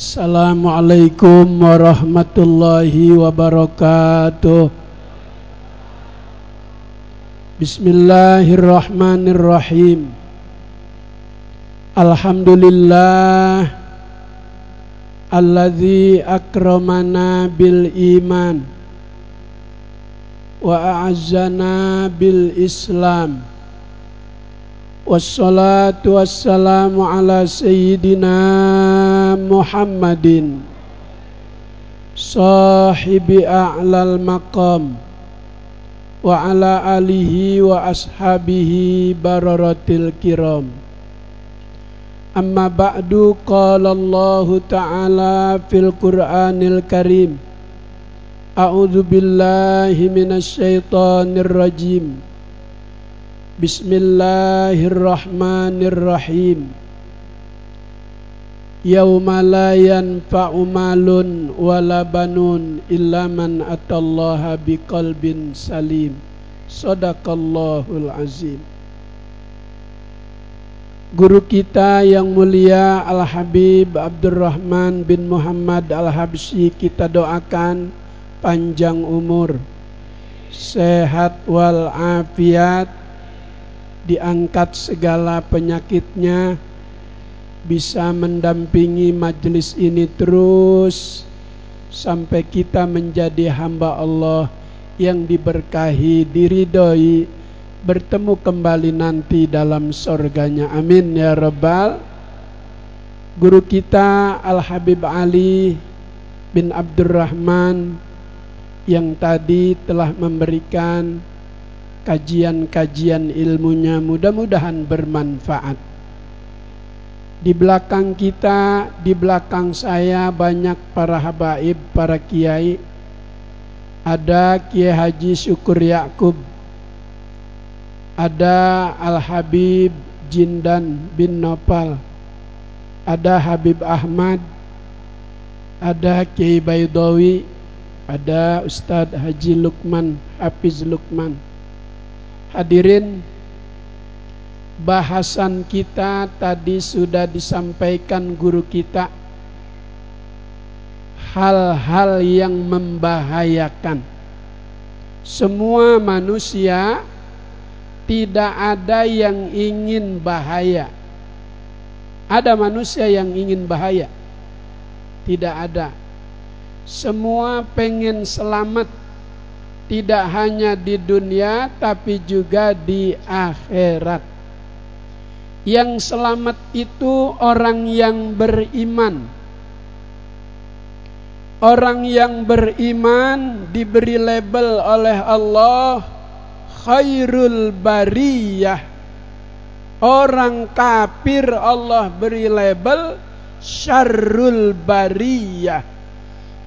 Assalamualaikum warahmatullahi wabarakatuh. Bismillahirrahmanirrahim. Alhamdulillah Alladzi akramana bil iman Wa a'azzana bil islam. Wassalatu wassalamu ala sayyidina Muhammadin. Sahibi a'lal maqam. Wa ala alihi wa ashabihi bararatil kiram. Amma ba'du qala Allah ta'ala fil Qur'anil Karim. A'udzu billahi minasy syaithanir rajim. Bismillahirrahmanirrahim Yauma la yanfa'u malun wala banun illa man atallaha biqalbin salim. Sadaqallahul azim. Guru kita yang mulia Al-Habib Abdurrahman bin Muhammad Al-Habsyi kita doakan panjang umur, sehat wal afiat, diangkat segala penyakitnya, bisa mendampingi majelis ini terus sampai kita menjadi hamba Allah yang diberkahi, diridhoi, bertemu kembali nanti dalam sorganya. Amin ya Rabbal. Guru kita Al Habib Ali bin Abdurrahman yang tadi telah memberikan kajian-kajian ilmunya mudah-mudahan bermanfaat di belakang kita, di belakang saya banyak para habaib, para kiai. Ada Kiai Haji Syukur Yakub. Ada Al Habib Jindan bin Nopal. Ada Habib Ahmad. Ada Kiai Baidawi. Ada Ustadz Haji Lukman, Hafiz Lukman. Hadirin bahasan kita tadi sudah disampaikan guru kita. Hal-hal yang membahayakan. Semua manusia tidak ada yang ingin bahaya. Ada manusia yang ingin bahaya? Tidak ada. Semua pengen selamat. Tidak hanya di dunia tapi juga di akhirat yang selamat itu orang yang beriman. Orang yang beriman diberi label oleh Allah khairul bariyah. Orang kafir Allah beri label syarrul bariyah.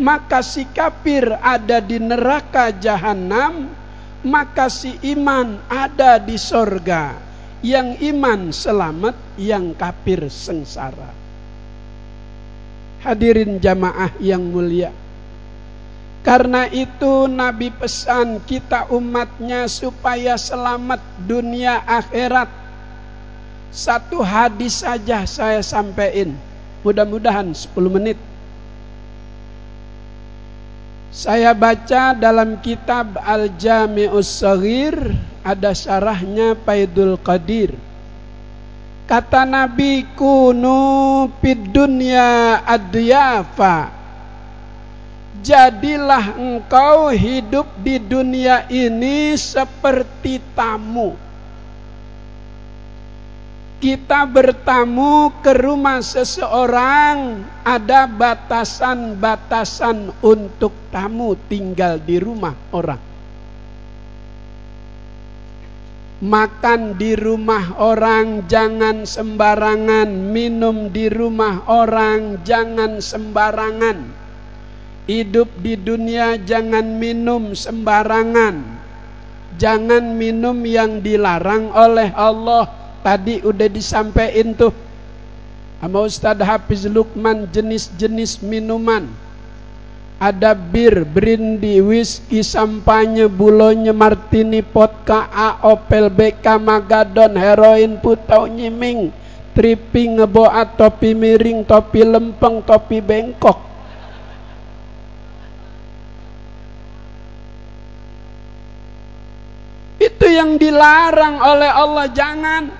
Maka si kafir ada di neraka jahanam, maka si iman ada di sorga yang iman selamat, yang kafir sengsara. Hadirin jamaah yang mulia. Karena itu Nabi pesan kita umatnya supaya selamat dunia akhirat. Satu hadis saja saya sampaikan. Mudah-mudahan 10 menit. Saya baca dalam kitab Al-Jami'us Saghir ada syarahnya Faidul Qadir. Kata Nabi kunu fid dunya adyafa. Jadilah engkau hidup di dunia ini seperti tamu kita bertamu ke rumah seseorang, ada batasan-batasan untuk tamu tinggal di rumah orang. Makan di rumah orang jangan sembarangan, minum di rumah orang jangan sembarangan. Hidup di dunia jangan minum sembarangan. Jangan minum yang dilarang oleh Allah Tadi udah disampaikan tuh. Sama Ustadz Hafiz Lukman jenis-jenis minuman. Ada bir, brandy, whisky, sampanye, bulonya, martini, vodka, A, Opel, BK, Magadon, heroin, putau, nyiming, tripping ngeboat topi miring topi lempeng topi bengkok. Itu yang dilarang oleh Allah jangan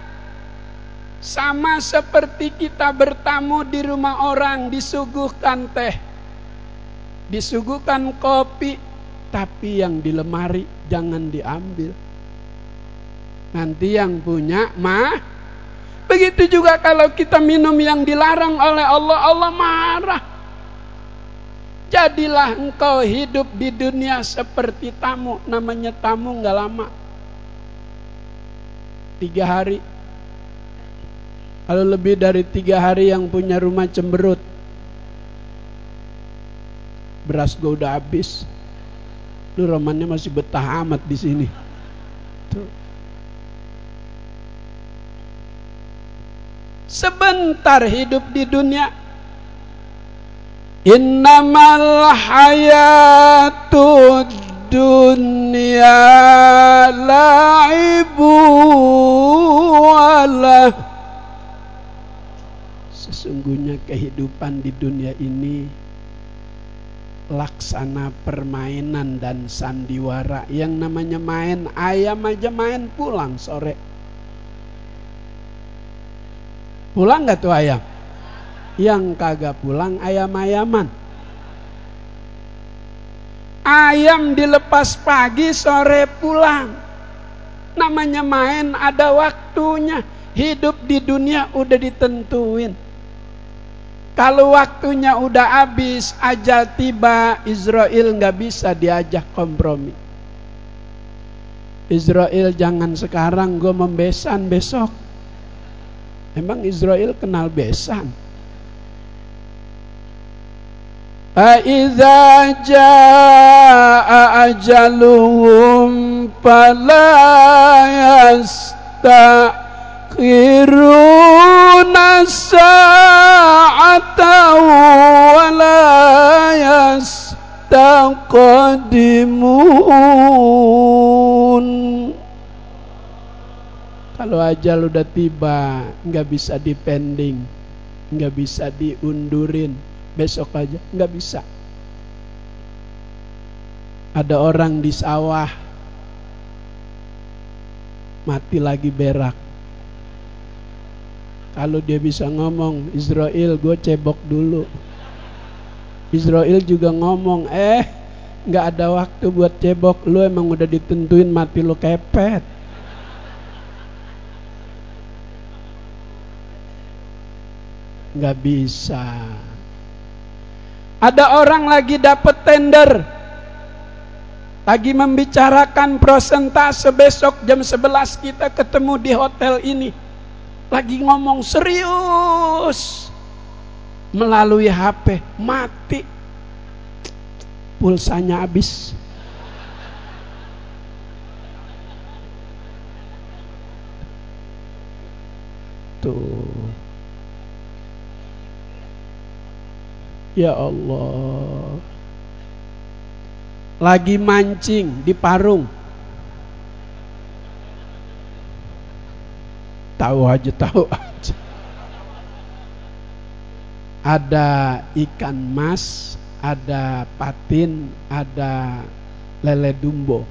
sama seperti kita bertamu di rumah orang disuguhkan teh. Disuguhkan kopi tapi yang di lemari jangan diambil. Nanti yang punya mah. Begitu juga kalau kita minum yang dilarang oleh Allah Allah marah. Jadilah engkau hidup di dunia seperti tamu namanya tamu nggak lama. Tiga hari kalau lebih dari tiga hari yang punya rumah cemberut. Beras gue udah habis. Lu romannya masih betah amat di sini. Tuh. Sebentar hidup di dunia. Innamal hayatud dunya la'ibu walah Sesungguhnya kehidupan di dunia ini laksana permainan dan sandiwara. Yang namanya main ayam aja main pulang sore. Pulang gak tuh ayam? Yang kagak pulang ayam-ayaman. Ayam dilepas pagi sore pulang. Namanya main ada waktunya. Hidup di dunia udah ditentuin. Kalau waktunya udah habis, ajal tiba, Israel nggak bisa diajak kompromi. Israel jangan sekarang gue membesan besok. Emang Israel kenal besan? Aiza jaa ajaluhum fala yasta يؤخرون qadimun kalau ajal udah tiba nggak bisa dipending nggak bisa diundurin. Besok aja nggak bisa. Ada orang di sawah mati lagi berak. Kalau dia bisa ngomong Israel gue cebok dulu. Israel juga ngomong eh nggak ada waktu buat cebok, lu emang udah ditentuin mati lu kepet. Nggak bisa. Ada orang lagi dapet tender, lagi membicarakan prosentase besok jam 11 kita ketemu di hotel ini. Lagi ngomong serius. Melalui HP mati pulsanya habis. Tuh. Ya Allah. Lagi mancing di parung. Tahu aja tahu aja. Ada ikan mas ada patin ada lele dumbo.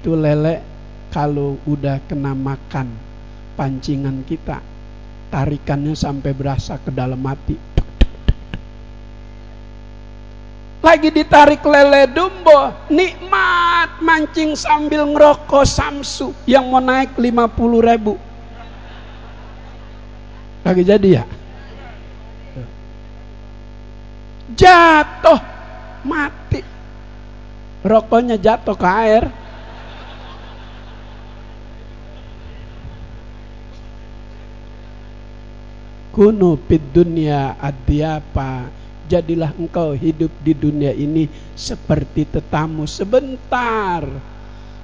Itu lele kalau udah kena makan pancingan kita tarikannya sampai berasa ke dalam mati lagi ditarik lele dumbo nikmat mancing sambil ngerokok samsu yang mau naik 50 ribu. Lagi jadi ya jatuh mati rokoknya jatuh ke air kunu pid dunya adyapa jadilah engkau hidup di dunia ini seperti tetamu sebentar.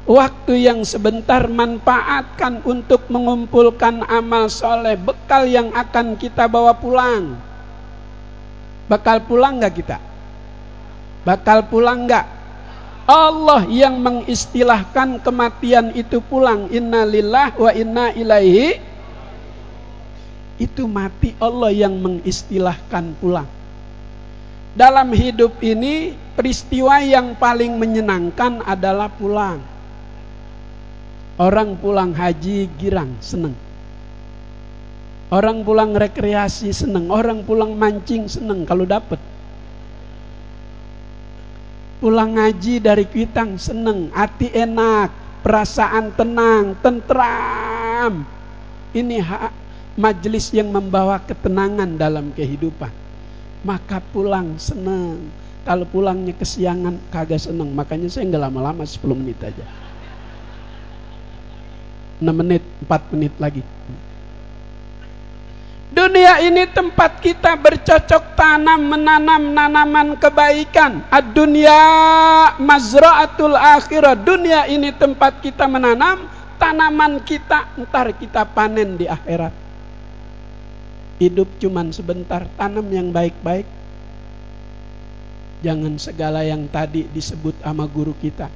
Waktu yang sebentar manfaatkan untuk mengumpulkan amal soleh, bekal yang akan kita bawa pulang. Bakal pulang nggak kita? Bakal pulang nggak? Allah yang mengistilahkan kematian itu pulang. Innalillah wa inna ilaihi Itu mati Allah yang mengistilahkan pulang. Dalam hidup ini peristiwa yang paling menyenangkan adalah pulang. Orang pulang haji girang, seneng. Orang pulang rekreasi seneng, orang pulang mancing seneng kalau dapat. Pulang ngaji dari Kuitang seneng, hati enak, perasaan tenang, tentram. Ini hak majelis yang membawa ketenangan dalam kehidupan maka pulang seneng. Kalau pulangnya kesiangan kagak seneng. Makanya saya nggak lama-lama 10 menit aja. 6 menit, 4 menit lagi. Dunia ini tempat kita bercocok tanam menanam nanaman kebaikan. Ad-dunya mazra'atul akhirah. Dunia ini tempat kita menanam tanaman kita ntar kita panen di akhirat. Hidup cuman sebentar, tanam yang baik-baik. Jangan segala yang tadi disebut sama guru kita.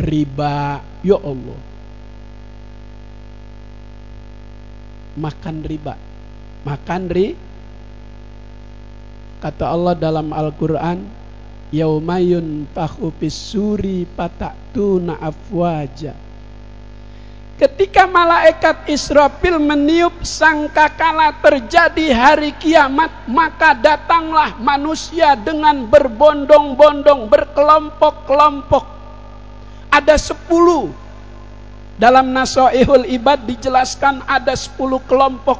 Riba, ya Allah. Makan riba. Makan ri. Kata Allah dalam Al-Quran, Yaumayun fahu suri patatuna afwaja Ketika malaikat Israfil meniup sangkakala terjadi hari kiamat, maka datanglah manusia dengan berbondong-bondong, berkelompok-kelompok. Ada sepuluh. Dalam Nasoihul Ibad dijelaskan ada sepuluh kelompok.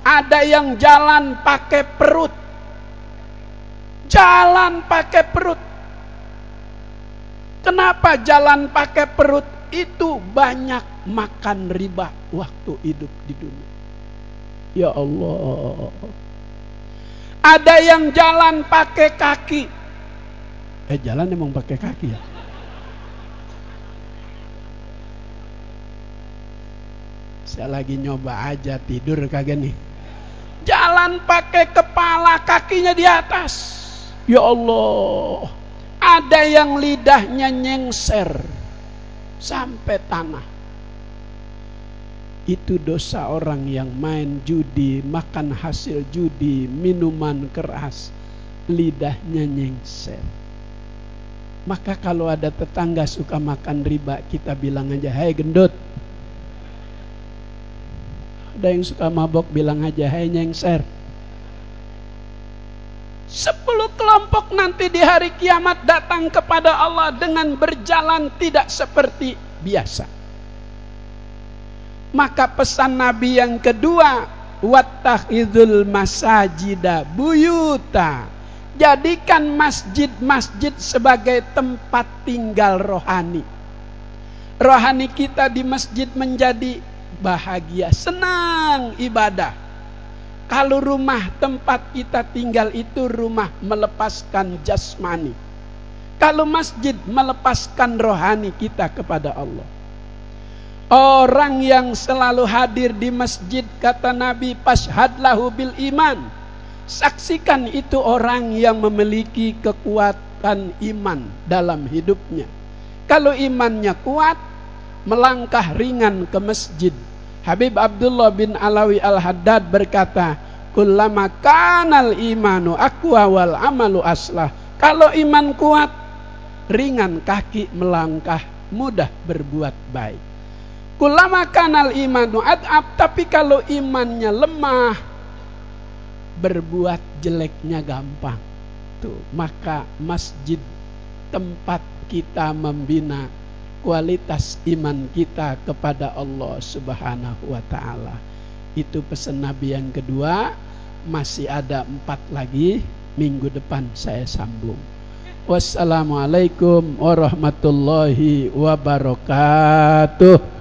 Ada yang jalan pakai perut. Jalan pakai perut. Kenapa jalan pakai perut? Itu banyak makan riba waktu hidup di dunia. Ya Allah. Ada yang jalan pakai kaki. Eh jalan emang pakai kaki ya? Saya lagi nyoba aja tidur kagak nih. Jalan pakai kepala kakinya di atas. Ya Allah. Ada yang lidahnya nyengser sampai tanah itu dosa orang yang main judi, makan hasil judi, minuman keras, lidahnya nyengser. Maka kalau ada tetangga suka makan riba, kita bilang aja, "Hai gendut." Ada yang suka mabok bilang aja, "Hai nyengser." Sepuluh kelompok nanti di hari kiamat datang kepada Allah dengan berjalan tidak seperti biasa. Maka pesan Nabi yang kedua, wattakhidul masajida buyuta. Jadikan masjid-masjid sebagai tempat tinggal rohani. Rohani kita di masjid menjadi bahagia, senang ibadah. Kalau rumah tempat kita tinggal itu rumah melepaskan jasmani. Kalau masjid melepaskan rohani kita kepada Allah. Orang yang selalu hadir di masjid kata Nabi pashadlahu bil iman. Saksikan itu orang yang memiliki kekuatan iman dalam hidupnya. Kalau imannya kuat, melangkah ringan ke masjid. Habib Abdullah bin Alawi Al-Haddad berkata, Kullama kanal imanu aqwa wal amalu aslah. Kalau iman kuat, ringan kaki melangkah, mudah berbuat baik. Kulama kanal imanu adab, tapi kalau imannya lemah, berbuat jeleknya gampang. Tuh, maka masjid tempat kita membina kualitas iman kita kepada Allah Subhanahu wa taala. Itu pesan Nabi yang kedua, masih ada empat lagi minggu depan saya sambung. Wassalamualaikum warahmatullahi wabarakatuh.